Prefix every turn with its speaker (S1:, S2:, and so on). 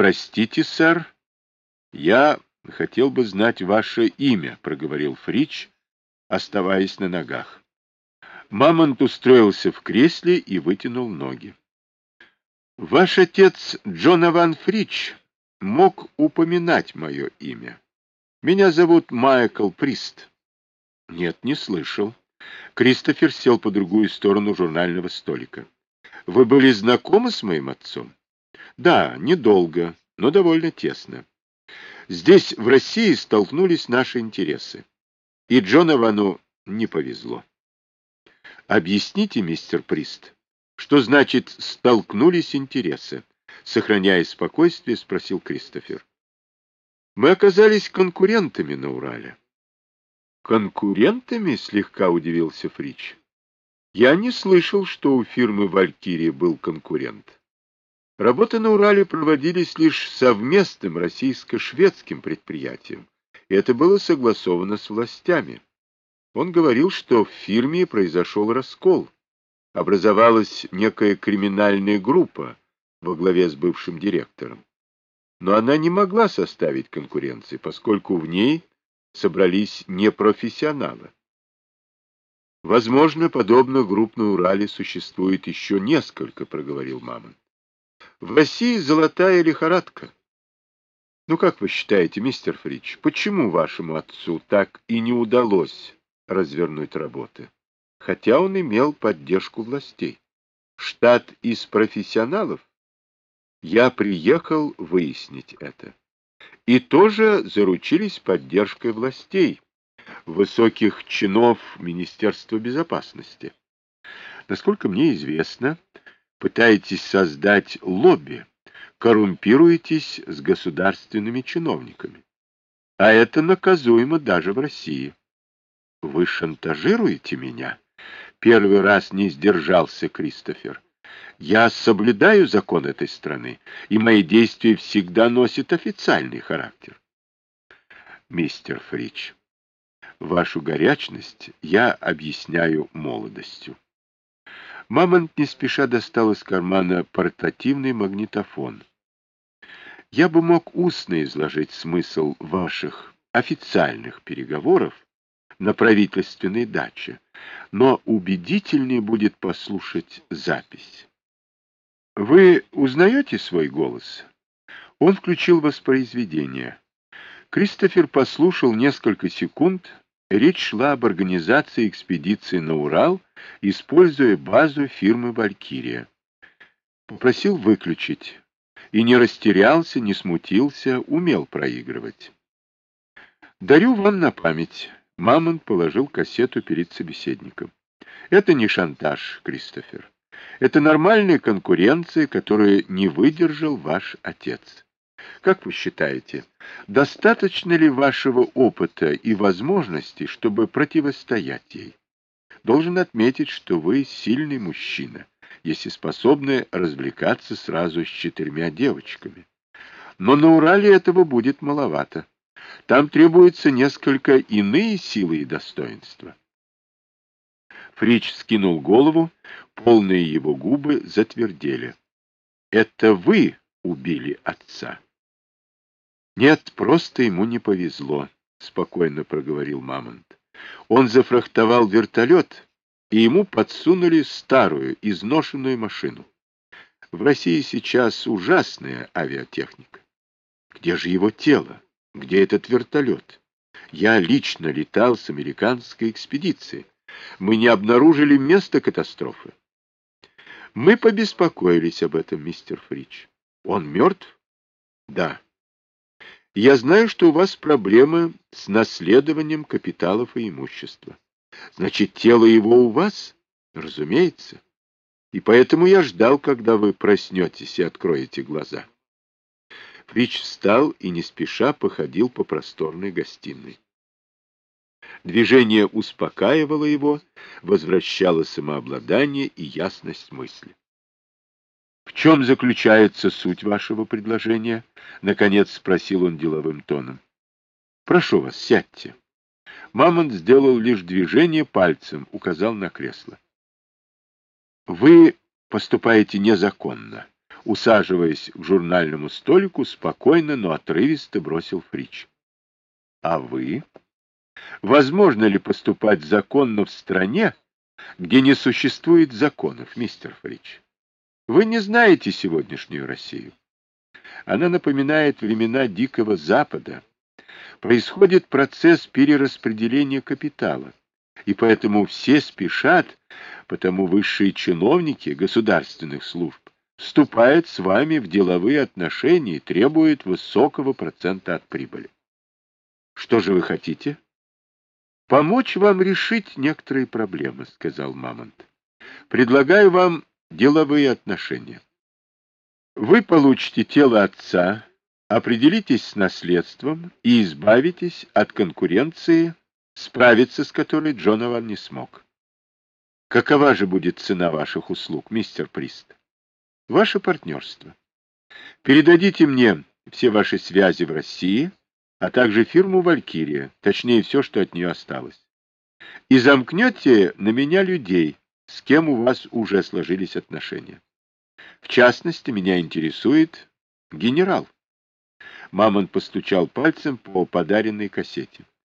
S1: Простите, сэр, я хотел бы знать ваше имя, проговорил Фрич, оставаясь на ногах. Мамонт устроился в кресле и вытянул ноги. Ваш отец Джонован Фрич мог упоминать мое имя. Меня зовут Майкл Прист. Нет, не слышал. Кристофер сел по другую сторону журнального столика. Вы были знакомы с моим отцом? Да, недолго, но довольно тесно. Здесь, в России, столкнулись наши интересы. И Джоновану не повезло. Объясните, мистер Прист, что значит «столкнулись интересы»? Сохраняя спокойствие, спросил Кристофер. Мы оказались конкурентами на Урале. Конкурентами? Слегка удивился Фрич. Я не слышал, что у фирмы «Валькирия» был конкурент. Работы на Урале проводились лишь совместным российско-шведским предприятием, и это было согласовано с властями. Он говорил, что в фирме произошел раскол. Образовалась некая криминальная группа во главе с бывшим директором. Но она не могла составить конкуренции, поскольку в ней собрались непрофессионалы. Возможно, подобно групп на Урале существует еще несколько, проговорил Мамонт. В России золотая лихорадка. Ну, как вы считаете, мистер Фрич, почему вашему отцу так и не удалось развернуть работы, хотя он имел поддержку властей? Штат из профессионалов? Я приехал выяснить это. И тоже заручились поддержкой властей, высоких чинов Министерства безопасности. Насколько мне известно, пытаетесь создать лобби, коррумпируетесь с государственными чиновниками. А это наказуемо даже в России. Вы шантажируете меня? Первый раз не сдержался Кристофер. Я соблюдаю закон этой страны, и мои действия всегда носят официальный характер. Мистер Фрич, вашу горячность я объясняю молодостью. Мамонт не спеша достал из кармана портативный магнитофон. Я бы мог устно изложить смысл ваших официальных переговоров на правительственной даче, но убедительнее будет послушать запись. Вы узнаете свой голос? Он включил воспроизведение. Кристофер послушал несколько секунд, Речь шла об организации экспедиции на Урал, используя базу фирмы «Валькирия». Попросил выключить. И не растерялся, не смутился, умел проигрывать. «Дарю вам на память». Мамонт положил кассету перед собеседником. «Это не шантаж, Кристофер. Это нормальная конкуренция, которую не выдержал ваш отец. Как вы считаете, достаточно ли вашего опыта и возможностей, чтобы противостоять ей? Должен отметить, что вы сильный мужчина, если способны развлекаться сразу с четырьмя девочками. Но на Урале этого будет маловато. Там требуются несколько иные силы и достоинства. Фрич скинул голову, полные его губы затвердели. «Это вы убили отца?» Нет, просто ему не повезло, спокойно проговорил Мамонт. Он зафрахтовал вертолет, и ему подсунули старую, изношенную машину. В России сейчас ужасная авиатехника. Где же его тело? Где этот вертолет? Я лично летал с американской экспедицией. Мы не обнаружили место катастрофы. Мы побеспокоились об этом, мистер Фрич. Он мертв? Да. Я знаю, что у вас проблемы с наследованием капиталов и имущества. Значит, тело его у вас? Разумеется. И поэтому я ждал, когда вы проснетесь и откроете глаза. Фрич встал и не спеша походил по просторной гостиной. Движение успокаивало его, возвращало самообладание и ясность мысли. В чем заключается суть вашего предложения? Наконец спросил он деловым тоном. Прошу вас, сядьте. Мамонт сделал лишь движение пальцем, указал на кресло. Вы поступаете незаконно. усаживаясь к журнальному столику, спокойно, но отрывисто бросил Фрич. А вы? Возможно ли поступать законно в стране, где не существует законов, мистер Фрич? Вы не знаете сегодняшнюю Россию. Она напоминает времена Дикого Запада. Происходит процесс перераспределения капитала, и поэтому все спешат, потому высшие чиновники государственных служб вступают с вами в деловые отношения и требуют высокого процента от прибыли. Что же вы хотите? Помочь вам решить некоторые проблемы, сказал Мамонт. Предлагаю вам деловые отношения. Вы получите тело отца, определитесь с наследством и избавитесь от конкуренции, справиться с которой Джонован не смог. Какова же будет цена ваших услуг, мистер Прист? Ваше партнерство. Передадите мне все ваши связи в России, а также фирму «Валькирия», точнее, все, что от нее осталось. И замкнете на меня людей, с кем у вас уже сложились отношения. В частности, меня интересует генерал. Мамон постучал пальцем по подаренной кассете.